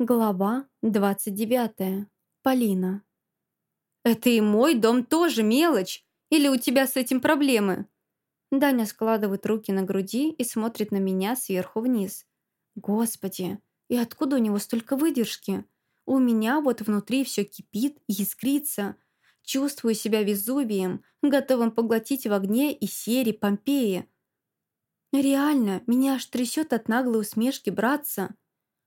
Глава 29. Полина. «Это и мой дом тоже мелочь? Или у тебя с этим проблемы?» Даня складывает руки на груди и смотрит на меня сверху вниз. «Господи, и откуда у него столько выдержки? У меня вот внутри все кипит и искрится. Чувствую себя Везувием, готовым поглотить в огне и сере Помпеи. Реально, меня аж трясет от наглой усмешки братца».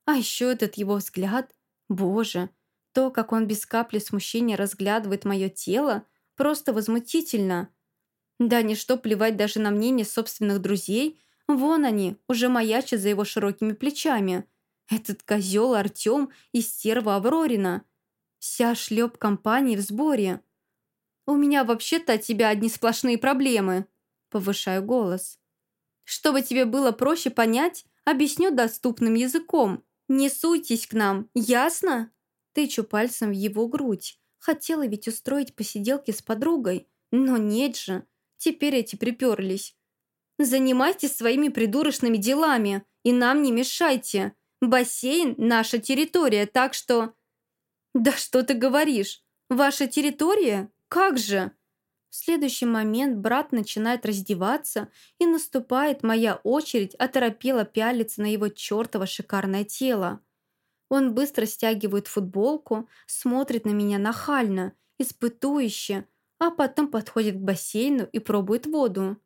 А еще этот его взгляд. Боже, то, как он без капли смущения разглядывает мое тело, просто возмутительно. Да ничто плевать даже на мнение собственных друзей. Вон они, уже маячат за его широкими плечами. Этот козел Артем и стерва Аврорина. Вся шлеп компании в сборе. «У меня вообще-то от тебя одни сплошные проблемы», — повышаю голос. «Чтобы тебе было проще понять, объясню доступным языком. «Не суйтесь к нам, ясно?» Тычу пальцем в его грудь. Хотела ведь устроить посиделки с подругой. Но нет же. Теперь эти приперлись. «Занимайтесь своими придурочными делами и нам не мешайте. Бассейн – наша территория, так что...» «Да что ты говоришь? Ваша территория? Как же?» Следующий момент брат начинает раздеваться, и наступает моя очередь оторопело пялиться на его чертово шикарное тело. Он быстро стягивает футболку, смотрит на меня нахально, испытующе, а потом подходит к бассейну и пробует воду.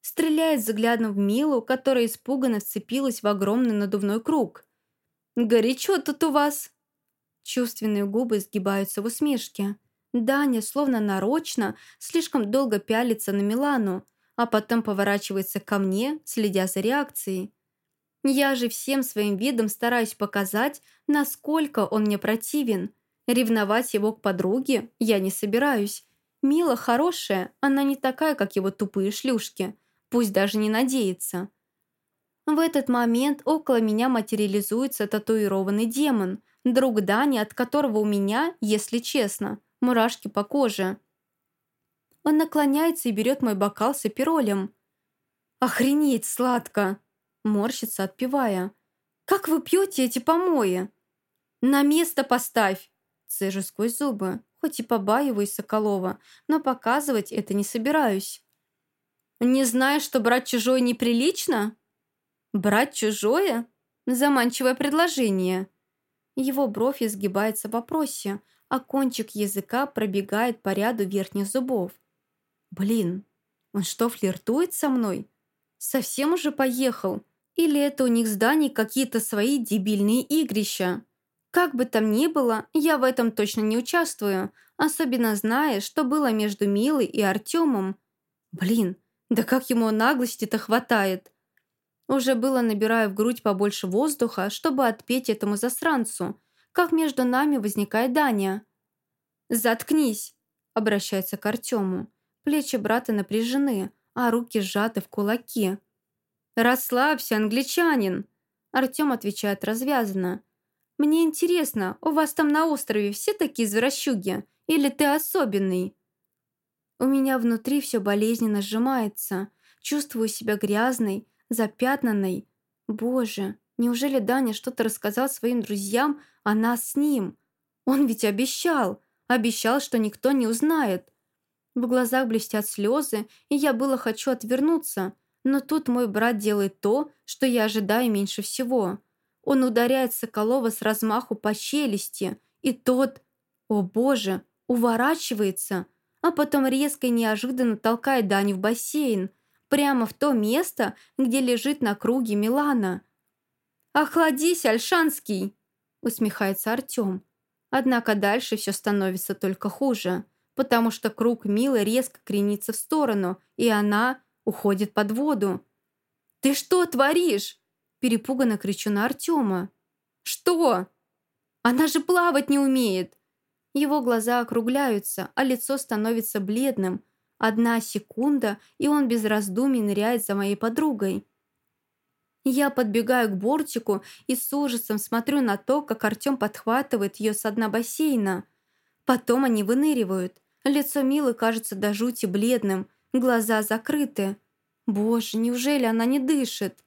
Стреляет взглядом в Милу, которая испуганно вцепилась в огромный надувной круг. «Горячо тут у вас!» Чувственные губы сгибаются в усмешке. Даня, словно нарочно, слишком долго пялится на Милану, а потом поворачивается ко мне, следя за реакцией. Я же всем своим видом стараюсь показать, насколько он мне противен. Ревновать его к подруге я не собираюсь. Мила хорошая, она не такая, как его тупые шлюшки. Пусть даже не надеется. В этот момент около меня материализуется татуированный демон, друг Дани, от которого у меня, если честно, мурашки по коже. Он наклоняется и берет мой бокал с аперолем. «Охренеть сладко!» Морщится, отпивая. «Как вы пьете эти помои?» «На место поставь!» Цежу сквозь зубы, хоть и побаиваюсь Соколова, но показывать это не собираюсь. «Не знаешь, что брать чужое неприлично?» «Брать чужое?» Заманчивое предложение. Его бровь изгибается в вопросе, а кончик языка пробегает по ряду верхних зубов. «Блин, он что, флиртует со мной? Совсем уже поехал? Или это у них зданий какие-то свои дебильные игрища?» Как бы там ни было, я в этом точно не участвую, особенно зная, что было между Милой и Артемом. Блин, да как ему наглости-то хватает. Уже было набираю в грудь побольше воздуха, чтобы отпеть этому засранцу, как между нами возникает Даня. «Заткнись!» – обращается к Артему. Плечи брата напряжены, а руки сжаты в кулаки. «Расслабься, англичанин!» Артем отвечает развязанно. «Мне интересно, у вас там на острове все такие извращуги? Или ты особенный?» У меня внутри все болезненно сжимается. Чувствую себя грязной, запятнанной. Боже, неужели Даня что-то рассказал своим друзьям о нас с ним? Он ведь обещал, обещал, что никто не узнает. В глазах блестят слезы, и я было хочу отвернуться, но тут мой брат делает то, что я ожидаю меньше всего. Он ударяет Соколова с размаху по челюсти, и тот, о боже, уворачивается, а потом резко и неожиданно толкает Даню в бассейн, прямо в то место, где лежит на круге Милана. «Охладись, Альшанский!» усмехается Артем. Однако дальше все становится только хуже, потому что круг Милы резко кренится в сторону, и она уходит под воду. «Ты что творишь?» Перепуганно кричу на Артема. «Что?» «Она же плавать не умеет!» Его глаза округляются, а лицо становится бледным. Одна секунда, и он без раздумий ныряет за моей подругой. Я подбегаю к бортику и с ужасом смотрю на то, как Артем подхватывает ее с дна бассейна. Потом они выныривают. Лицо Милы кажется до жути бледным, глаза закрыты. Боже, неужели она не дышит?